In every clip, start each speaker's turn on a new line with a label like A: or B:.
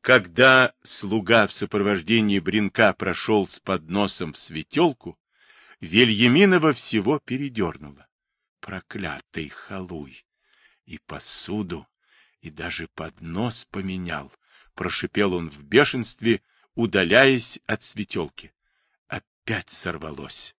A: Когда слуга в сопровождении Бринка прошел с подносом в светелку, Вельяминова всего передернула. Проклятый халуй! И посуду, и даже поднос поменял, прошипел он в бешенстве, удаляясь от светелки. Опять сорвалось.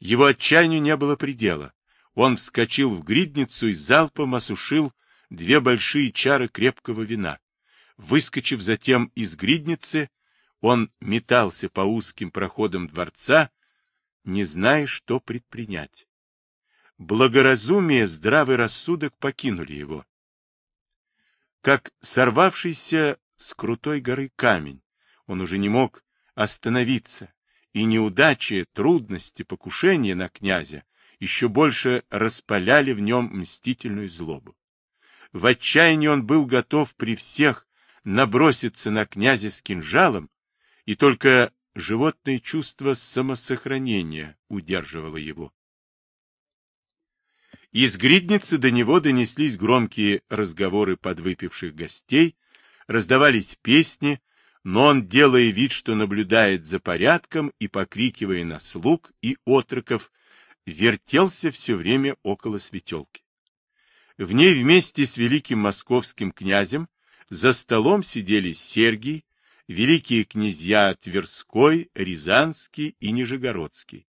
A: Его отчаянию не было предела. Он вскочил в гридницу и залпом осушил две большие чары крепкого вина. Выскочив затем из гридницы, он метался по узким проходам дворца, не зная, что предпринять. Благоразумие, здравый рассудок покинули его. Как сорвавшийся с крутой горы камень, он уже не мог остановиться, и неудачи, трудности, покушения на князя еще больше распаляли в нем мстительную злобу. В отчаянии он был готов при всех наброситься на князя с кинжалом, и только животное чувство самосохранения удерживало его. Из гридницы до него донеслись громкие разговоры подвыпивших гостей, раздавались песни, но он, делая вид, что наблюдает за порядком и покрикивая на слуг и отроков, вертелся все время около светелки. В ней вместе с великим московским князем за столом сидели Сергий, великие князья Тверской, Рязанский и Нижегородский.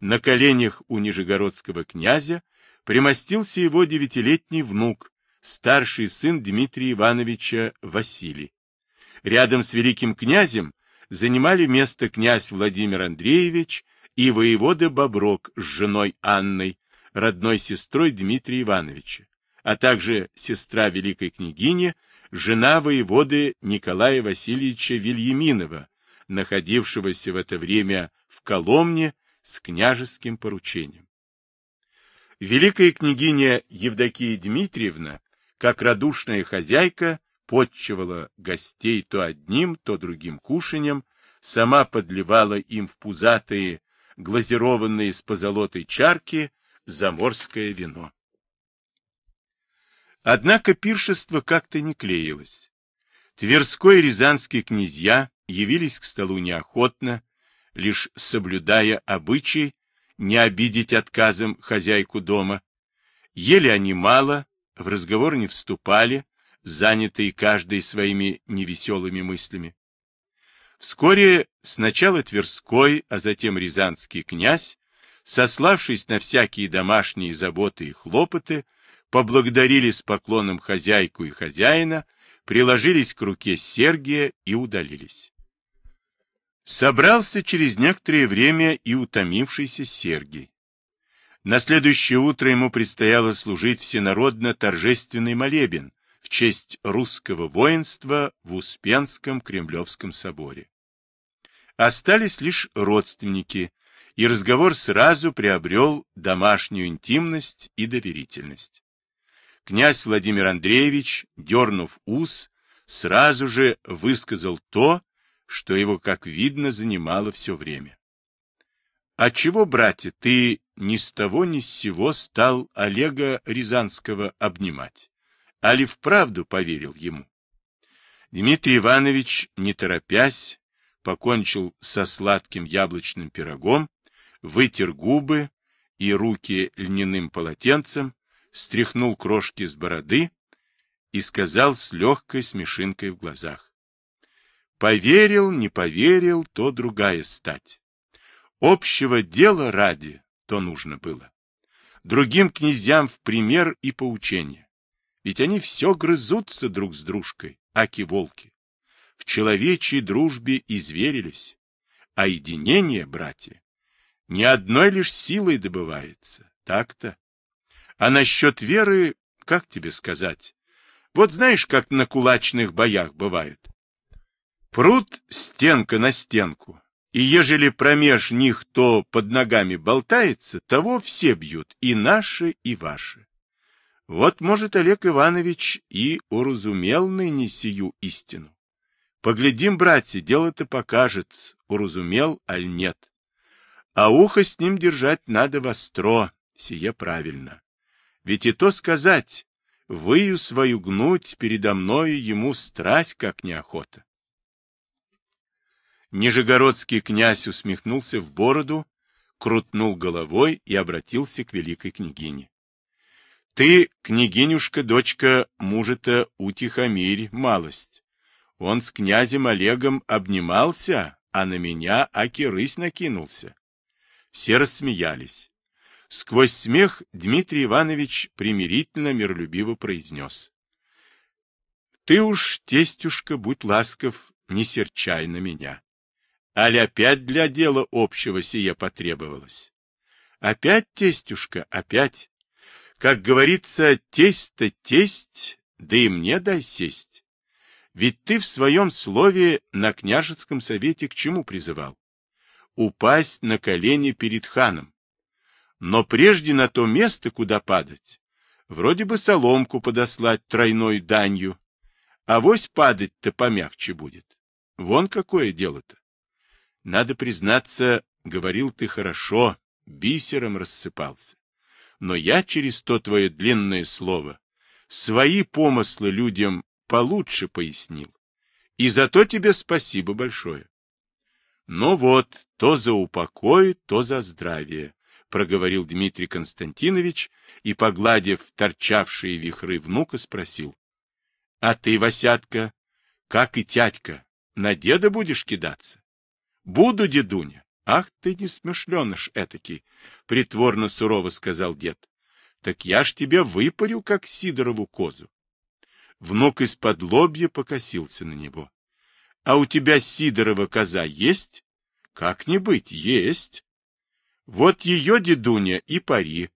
A: На коленях у нижегородского князя примостился его девятилетний внук, старший сын Дмитрия Ивановича Василий. Рядом с великим князем занимали место князь Владимир Андреевич и воевода Боброк с женой Анной, родной сестрой Дмитрия Ивановича, а также сестра великой княгини, жена воеводы Николая Васильевича Вильяминова, находившегося в это время в Коломне с княжеским поручением. Великая княгиня Евдокия Дмитриевна, как радушная хозяйка, подчивала гостей то одним, то другим кушаньем, сама подливала им в пузатые, глазированные с позолотой чарки, заморское вино. Однако пиршество как-то не клеилось. Тверской и рязанские князья явились к столу неохотно, лишь соблюдая обычай не обидеть отказом хозяйку дома. Ели они мало, в разговор не вступали, занятые каждой своими невеселыми мыслями. Вскоре сначала Тверской, а затем Рязанский князь, сославшись на всякие домашние заботы и хлопоты, поблагодарили с поклоном хозяйку и хозяина, приложились к руке Сергия и удалились. Собрался через некоторое время и утомившийся Сергий. На следующее утро ему предстояло служить всенародно торжественный молебен, в честь русского воинства в Успенском Кремлевском соборе. Остались лишь родственники, и разговор сразу приобрел домашнюю интимность и доверительность. Князь Владимир Андреевич, дернув ус, сразу же высказал то, что его, как видно, занимало все время. — А чего, братья, ты ни с того ни с сего стал Олега Рязанского обнимать? Али вправду поверил ему. Дмитрий Иванович, не торопясь, покончил со сладким яблочным пирогом, вытер губы и руки льняным полотенцем, стряхнул крошки с бороды и сказал с легкой смешинкой в глазах. Поверил, не поверил, то другая стать. Общего дела ради то нужно было. Другим князьям в пример и поучение. Ведь они все грызутся друг с дружкой, аки-волки. В человечьей дружбе изверились. А единение, братья, ни одной лишь силой добывается. Так-то. А насчет веры, как тебе сказать? Вот знаешь, как на кулачных боях бывает. Прут стенка на стенку, и ежели промеж них то под ногами болтается, того все бьют, и наши, и ваши. Вот, может, Олег Иванович и уразумел ныне сию истину. Поглядим, братья, дело-то покажет, уразумел, аль нет. А ухо с ним держать надо востро, сие правильно. Ведь и то сказать, выю свою гнуть передо мною ему страсть как неохота. Нижегородский князь усмехнулся в бороду, крутнул головой и обратился к великой княгине. — Ты, княгинюшка, дочка мужа-то, утихомирь малость. Он с князем Олегом обнимался, а на меня аки рысь накинулся. Все рассмеялись. Сквозь смех Дмитрий Иванович примирительно, миролюбиво произнес. — Ты уж, тестюшка, будь ласков, не серчай на меня. Аль опять для дела общего сие потребовалось? Опять, тестюшка, опять. Как говорится, тесть-то тесть, да и мне дай сесть. Ведь ты в своем слове на княжеском совете к чему призывал? Упасть на колени перед ханом. Но прежде на то место, куда падать, вроде бы соломку подослать тройной данью, а вось падать-то помягче будет. Вон какое дело-то. Надо признаться, говорил ты хорошо, бисером рассыпался. Но я через то твое длинное слово свои помыслы людям получше пояснил. И за то тебе спасибо большое. Ну вот, то за упокой, то за здравие, проговорил Дмитрий Константинович и, погладив торчавшие вихры внука, спросил. — А ты, Васятка, как и тятька, на деда будешь кидаться? — Буду, дедуня. — Ах ты несмышленыш этакий, — притворно сурово сказал дед. — Так я ж тебя выпарю, как Сидорову козу. Внук из-под лобья покосился на него. — А у тебя Сидорова коза есть? — Как не быть, есть. — Вот ее, дедуня, и пари.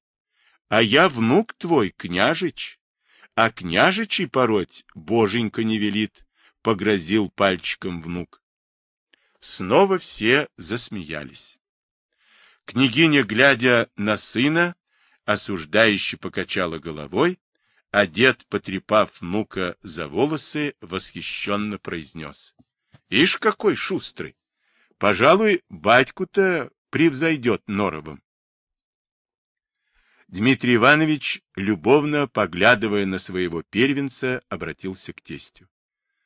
A: А я внук твой, княжич. А княжичий пороть боженька не велит, — погрозил пальчиком внук. Снова все засмеялись. Княгиня, глядя на сына, осуждающе покачала головой а дед, потрепав внука за волосы, восхищенно произнес. — Ишь, какой шустрый! Пожалуй, батьку-то превзойдет Норовым. Дмитрий Иванович, любовно поглядывая на своего первенца, обратился к тестю.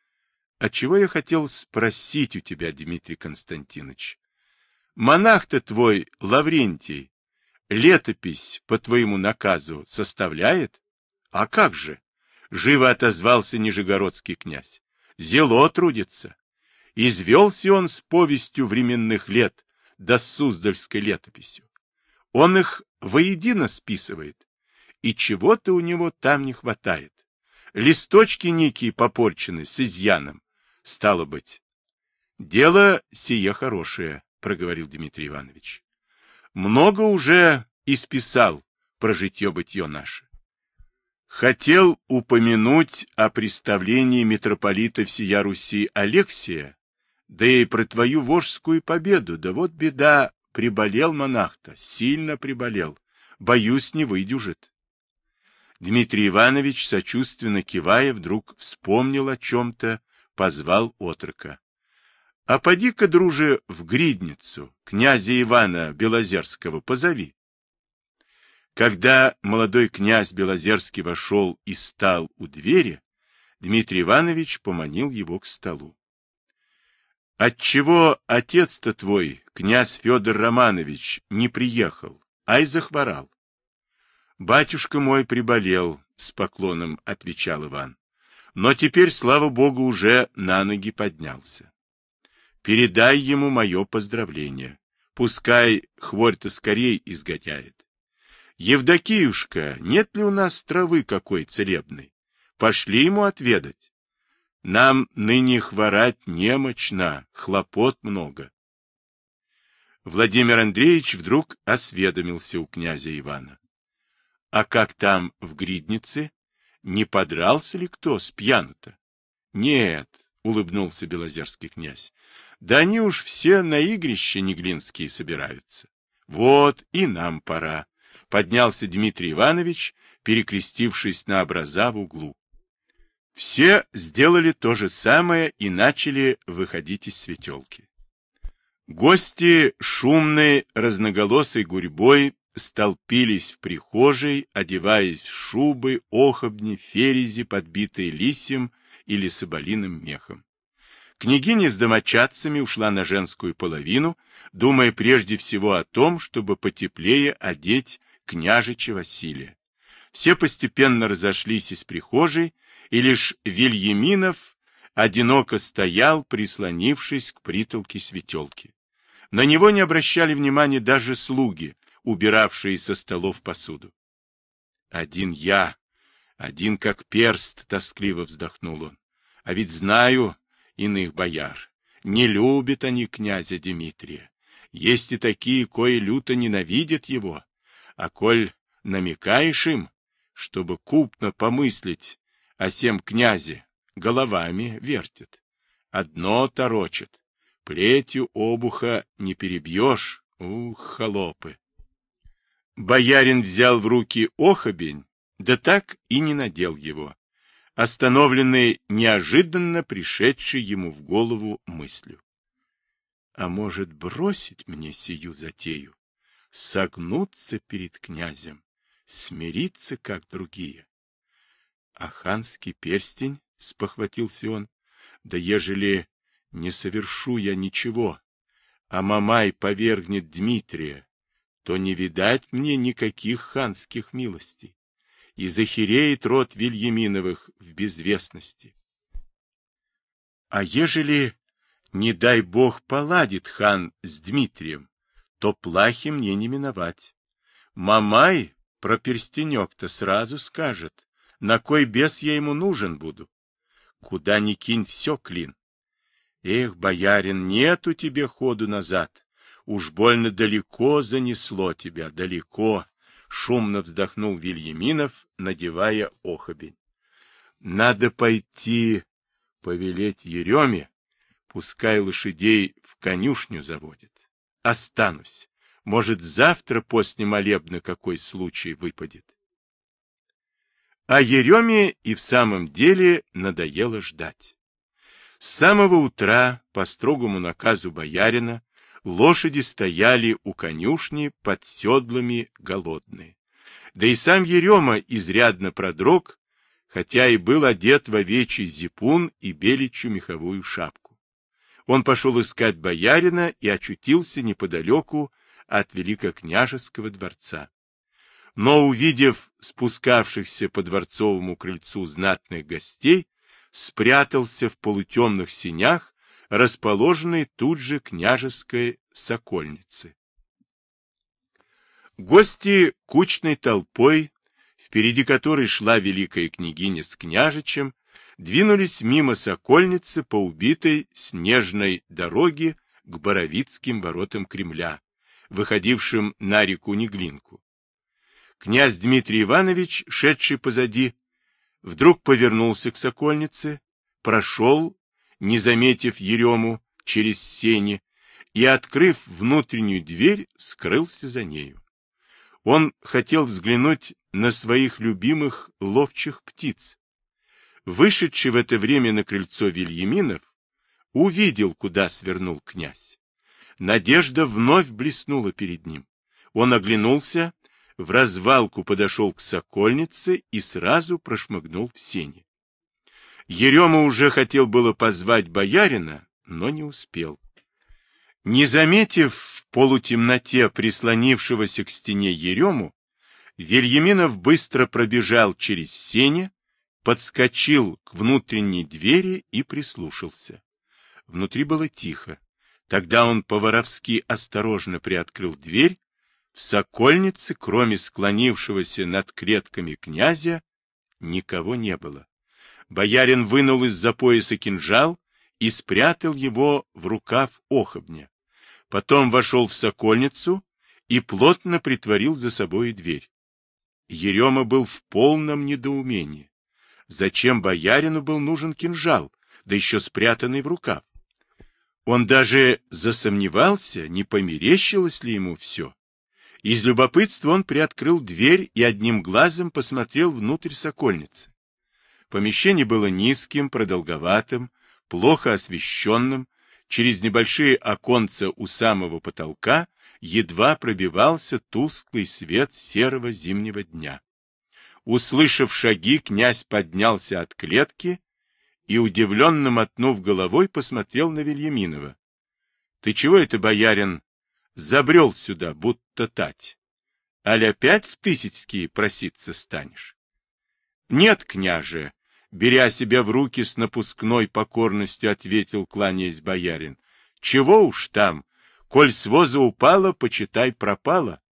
A: — А чего я хотел спросить у тебя, Дмитрий Константинович? Монах-то твой, Лаврентий, летопись по твоему наказу составляет? — А как же? — живо отозвался Нижегородский князь. — Зело трудится. Извелся он с повестью временных лет, да с Суздальской летописью. Он их воедино списывает, и чего-то у него там не хватает. Листочки некие попорчены с изъяном. Стало быть. — Дело сие хорошее, — проговорил Дмитрий Иванович. — Много уже исписал про житье-бытье наше. Хотел упомянуть о представлении митрополита всея Руси Алексия, да и про твою вожскую победу, да вот беда, приболел монах-то, сильно приболел, боюсь, не выдюжит. Дмитрий Иванович, сочувственно кивая, вдруг вспомнил о чем-то, позвал отрока. — А поди-ка, друже, в гридницу, князя Ивана Белозерского позови. Когда молодой князь Белозерский вошел и стал у двери, Дмитрий Иванович поманил его к столу. — Отчего отец-то твой, князь Федор Романович, не приехал, ай захворал? — Батюшка мой приболел, — с поклоном отвечал Иван. Но теперь, слава богу, уже на ноги поднялся. Передай ему мое поздравление. Пускай хворь-то скорей изгоняет. Евдокиюшка, нет ли у нас травы какой целебной? Пошли ему отведать. Нам ныне хворать немощно, хлопот много. Владимир Андреевич вдруг осведомился у князя Ивана. — А как там в гриднице? Не подрался ли кто с пьяну-то? — Нет, — улыбнулся Белозерский князь. — Да они уж все на игрище неглинские собираются. Вот и нам пора поднялся Дмитрий Иванович, перекрестившись на образа в углу. Все сделали то же самое и начали выходить из светелки. Гости шумной, разноголосой гурьбой столпились в прихожей, одеваясь в шубы, охобни, ферези, подбитые лисьем или соболиным мехом. Княгиня с домочадцами ушла на женскую половину, думая прежде всего о том, чтобы потеплее одеть княжича Василия. Все постепенно разошлись из прихожей, и лишь Вильяминов одиноко стоял, прислонившись к притолке светелки. На него не обращали внимания даже слуги, убиравшие со столов посуду. Один я, один как перст, тоскливо вздохнул он. А ведь знаю иных бояр. Не любят они князя Дмитрия. Есть и такие, кои люто ненавидят его. А коль намекаешь им, чтобы купно помыслить о сем князе, головами вертят. Одно торочат. Плетью обуха не перебьешь. Ух, холопы! Боярин взял в руки охобень, да так и не надел его, остановленный неожиданно пришедшей ему в голову мыслью. А может, бросить мне сию затею, согнуться перед князем, смириться, как другие? А ханский перстень, — спохватился он, — да ежели не совершу я ничего, а Мамай повергнет Дмитрия, то не видать мне никаких ханских милостей, и захереет род Вильяминовых в безвестности. А ежели, не дай бог, поладит хан с Дмитрием, то плахи мне не миновать. Мамай про перстенек-то сразу скажет, на кой бес я ему нужен буду. Куда ни кинь, все клин. Эх, боярин, нету тебе ходу назад. Уж больно далеко занесло тебя, далеко, — шумно вздохнул Вильяминов, надевая охобень. Надо пойти повелеть Ереме, пускай лошадей в конюшню заводит. Останусь. Может, завтра после молебна какой случай выпадет. А Ереме и в самом деле надоело ждать. С самого утра, по строгому наказу боярина, лошади стояли у конюшни под седлами голодные. Да и сам Ерема изрядно продрог, хотя и был одет в овечий зипун и беличью меховую шапку. Он пошел искать боярина и очутился неподалеку от великокняжеского дворца. Но, увидев спускавшихся по дворцовому крыльцу знатных гостей, спрятался в полутемных синях расположенной тут же княжеской сокольницы. Гости кучной толпой, впереди которой шла великая княгиня с княжичем, двинулись мимо сокольницы по убитой снежной дороге к Боровицким воротам Кремля, выходившим на реку Неглинку. Князь Дмитрий Иванович, шедший позади, вдруг повернулся к сокольнице, прошел не заметив Ерему через сени, и, открыв внутреннюю дверь, скрылся за нею. Он хотел взглянуть на своих любимых ловчих птиц. Вышедший в это время на крыльцо Вильяминов увидел, куда свернул князь. Надежда вновь блеснула перед ним. Он оглянулся, в развалку подошел к сокольнице и сразу прошмыгнул в сени. Ерема уже хотел было позвать боярина, но не успел. Не заметив в полутемноте прислонившегося к стене Ерему, Вильяминов быстро пробежал через сене, подскочил к внутренней двери и прислушался. Внутри было тихо. Тогда он по-воровски осторожно приоткрыл дверь. В сокольнице, кроме склонившегося над клетками князя, никого не было. Боярин вынул из-за пояса кинжал и спрятал его в рукав охобня. Потом вошел в сокольницу и плотно притворил за собой дверь. Ерема был в полном недоумении. Зачем боярину был нужен кинжал, да еще спрятанный в рукав? Он даже засомневался, не померещилось ли ему все. Из любопытства он приоткрыл дверь и одним глазом посмотрел внутрь сокольницы. Помещение было низким, продолговатым, плохо освещенным, Через небольшие оконца у самого потолка едва пробивался тусклый свет серого зимнего дня. Услышав шаги, князь поднялся от клетки и, удивленно мотнув головой, посмотрел на Вильяминова. — Ты чего это, боярин, забрел сюда, будто тать? Аль опять в Тысяцкие проситься станешь? — Нет, княже, — беря себя в руки с напускной покорностью, ответил, кланяясь боярин. — Чего уж там, коль с воза упала, почитай, пропала.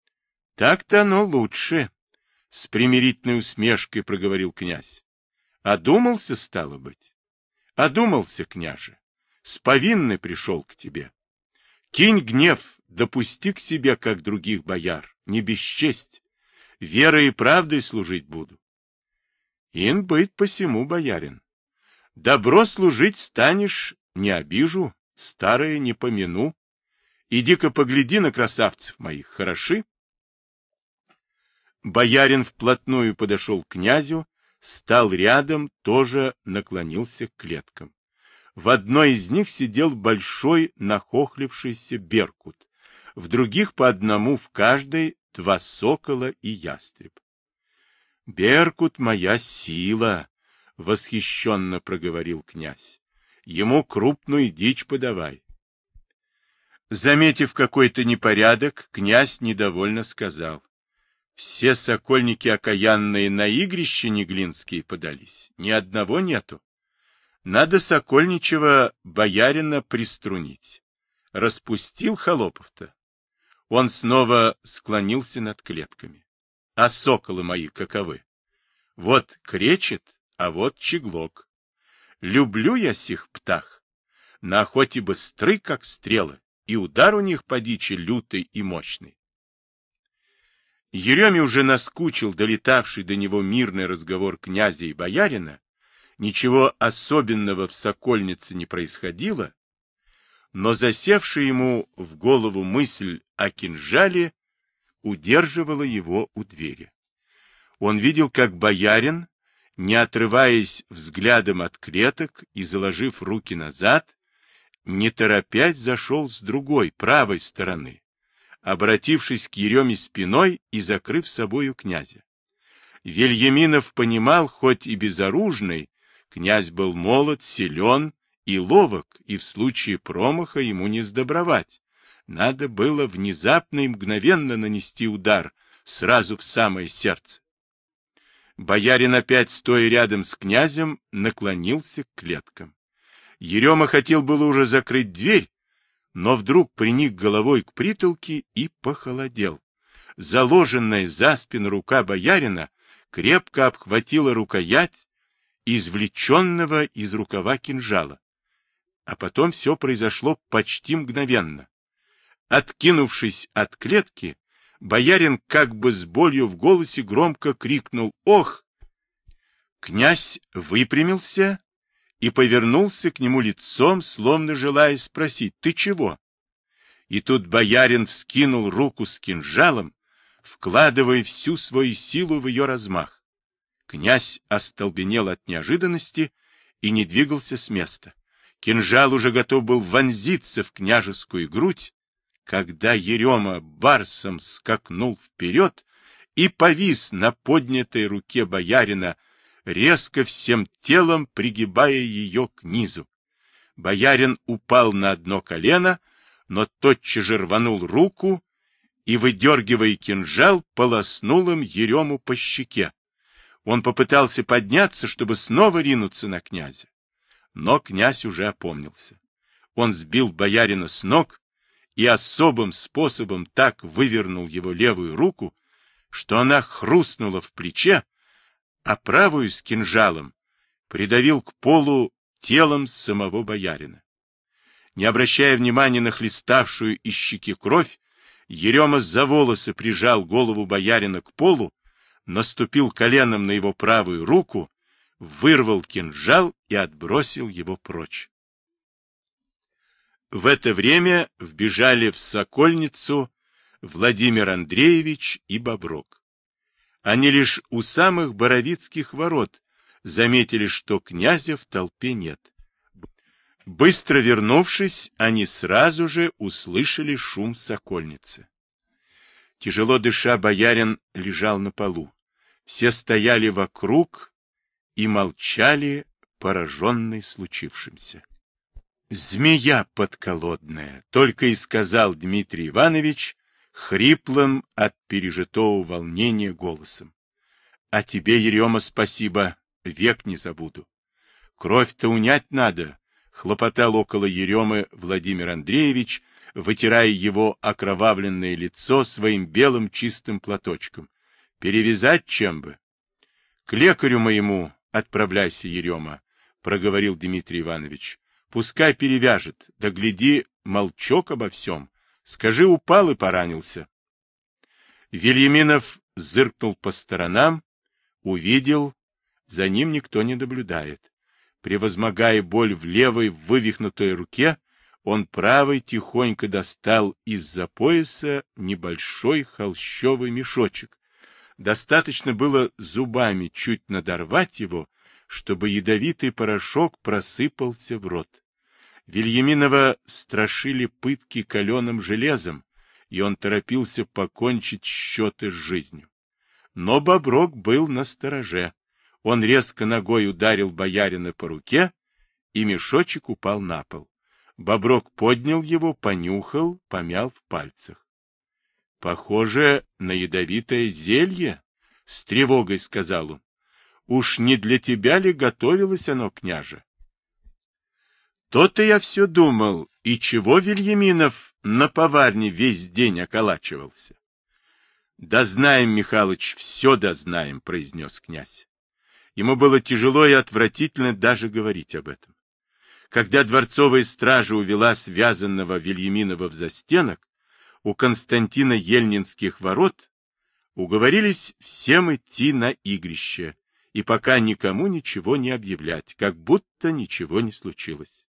A: — Так-то оно лучше, — с примирительной усмешкой проговорил князь. — Одумался, стало быть? — Одумался, княже. С повинной пришел к тебе. Кинь гнев, допусти к себе, как других бояр, не бесчесть. Верой и правдой служить буду. Ин быть посему, боярин. Добро служить станешь, не обижу, старое не помяну. Иди-ка погляди на красавцев моих, хороши? Боярин вплотную подошел к князю, стал рядом, тоже наклонился к клеткам. В одной из них сидел большой нахохлившийся беркут, в других по одному в каждой два сокола и ястреб. — Беркут моя сила, — восхищенно проговорил князь. — Ему крупную дичь подавай. Заметив какой-то непорядок, князь недовольно сказал. Все сокольники окаянные на игрище неглинские подались, ни одного нету. Надо сокольничего боярина приструнить. Распустил холопов-то. Он снова склонился над клетками. А соколы мои каковы? Вот кречет, а вот чеглок. Люблю я сих птах. На охоте быстры, как стрелы, и удар у них по дичи лютый и мощный. Ереме уже наскучил долетавший до него мирный разговор князя и боярина, ничего особенного в Сокольнице не происходило, но засевшая ему в голову мысль о кинжале удерживала его у двери. Он видел, как боярин, не отрываясь взглядом от клеток и заложив руки назад, не торопясь зашел с другой, правой стороны, обратившись к Ереме спиной и закрыв собою князя. Вильяминов понимал, хоть и безоружный, князь был молод, силен и ловок, и в случае промаха ему не сдобровать. Надо было внезапно и мгновенно нанести удар, сразу в самое сердце. Боярин опять, стоя рядом с князем, наклонился к клеткам. Ерема хотел было уже закрыть дверь, но вдруг приник головой к притолке и похолодел. Заложенная за спину рука боярина крепко обхватила рукоять извлеченного из рукава кинжала. А потом все произошло почти мгновенно. Откинувшись от клетки, боярин как бы с болью в голосе громко крикнул «Ох!». Князь выпрямился и повернулся к нему лицом, словно желая спросить, «Ты чего?» И тут боярин вскинул руку с кинжалом, вкладывая всю свою силу в ее размах. Князь остолбенел от неожиданности и не двигался с места. Кинжал уже готов был вонзиться в княжескую грудь, когда Ерема барсом скакнул вперед и повис на поднятой руке боярина, резко всем телом пригибая ее к низу. Боярин упал на одно колено, но тотчас же рванул руку и, выдергивая кинжал, полоснул им Ерему по щеке. Он попытался подняться, чтобы снова ринуться на князя. Но князь уже опомнился. Он сбил боярина с ног и особым способом так вывернул его левую руку, что она хрустнула в плече, а правую с кинжалом придавил к полу телом самого боярина. Не обращая внимания на хлеставшую из щеки кровь, Ерема за волосы прижал голову боярина к полу, наступил коленом на его правую руку, вырвал кинжал и отбросил его прочь. В это время вбежали в Сокольницу Владимир Андреевич и Боброк. Они лишь у самых Боровицких ворот заметили, что князя в толпе нет. Быстро вернувшись, они сразу же услышали шум в сокольнице. Тяжело дыша, боярин лежал на полу. Все стояли вокруг и молчали, пораженные случившимся. «Змея подколодная», — только и сказал Дмитрий Иванович, хриплым от пережитого волнения голосом. «А тебе, Ерема, спасибо, век не забуду. Кровь-то унять надо, хлопотал около Еремы Владимир Андреевич, вытирая его окровавленное лицо своим белым чистым платочком. Перевязать чем бы? — К лекарю моему отправляйся, Ерема, — проговорил Дмитрий Иванович. — Пускай перевяжет, да гляди, молчок обо всем. Скажи, упал и поранился. Вильяминов зыркнул по сторонам, увидел, за ним никто не наблюдает. Превозмогая боль в левой вывихнутой руке, он правой тихонько достал из-за пояса небольшой холщовый мешочек. Достаточно было зубами чуть надорвать его, чтобы ядовитый порошок просыпался в рот. Вильяминова страшили пытки каленым железом, и он торопился покончить счеты с жизнью. Но Боброк был на стороже. Он резко ногой ударил боярина по руке, и мешочек упал на пол. Боброк поднял его, понюхал, помял в пальцах. — Похоже на ядовитое зелье, — с тревогой сказал он. — Уж не для тебя ли готовилось оно, княже? То-то я все думал, и чего Вильяминов на поварне весь день околачивался? — Да знаем, Михалыч, все дознаем, — произнес князь. Ему было тяжело и отвратительно даже говорить об этом. Когда дворцовая стража увела связанного Вильяминова в застенок, у Константина Ельнинских ворот уговорились всем идти на игрище и пока никому ничего не объявлять, как будто ничего не случилось.